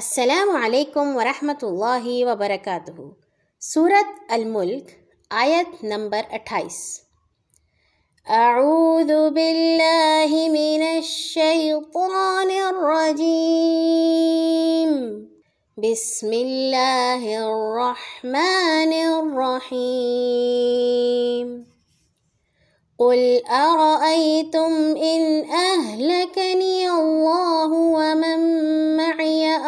السلام علیکم ورحمۃ اللہ وبرکاتہ۔ سورت الملک، آیت نمبر اٹھائیس۔ اعوذ باللہ من الشیطان الرجیم۔ بسم اللہ الرحمن الرحیم۔ قل أرأيتم إن أهلكني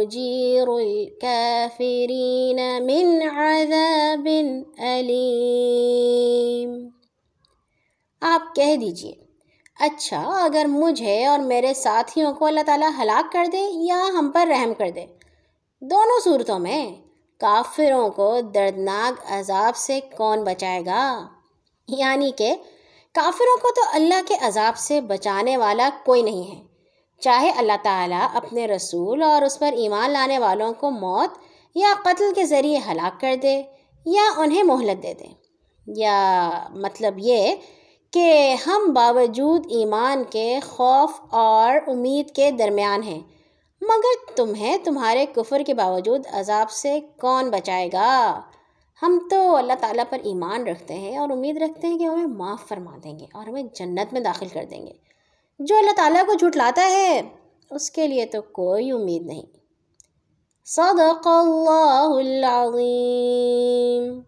يجير الكافرين من عذاب أليم۔ آپ کہہ دیجیے اچھا اگر مجھے اور میرے ساتھیوں کو اللہ تعالیٰ ہلاک کر دے یا ہم پر رحم کر دے، دونوں صورتوں میں کافروں کو دردناک عذاب سے کون بچائے گا؟ یعنی کہ کافروں کو تو اللہ کے عذاب سے بچانے والا کوئی نہیں ہے۔ چاہے اللہ تعالیٰ اپنے رسول اور اس پر ایمان لانے والوں کو موت یا قتل کے ذریعے ہلاک کر دے یا انہیں مہلت دے دے۔ یا مطلب یہ کہ ہم باوجود ایمان کے خوف اور امید کے درمیان ہیں، مگر تمہیں تمہارے کفر کے باوجود عذاب سے کون بچائے گا؟ ہم تو اللہ تعالیٰ پر ایمان رکھتے ہیں اور امید رکھتے ہیں کہ ہمیں معاف فرما دیں گے اور ہمیں جنت میں داخل کر دیں گے۔ جو اللہ تعالیٰ کو جھٹلاتا ہے، اس کے لیے تو کوئی امید نہیں۔ صدق اللہ العظیم۔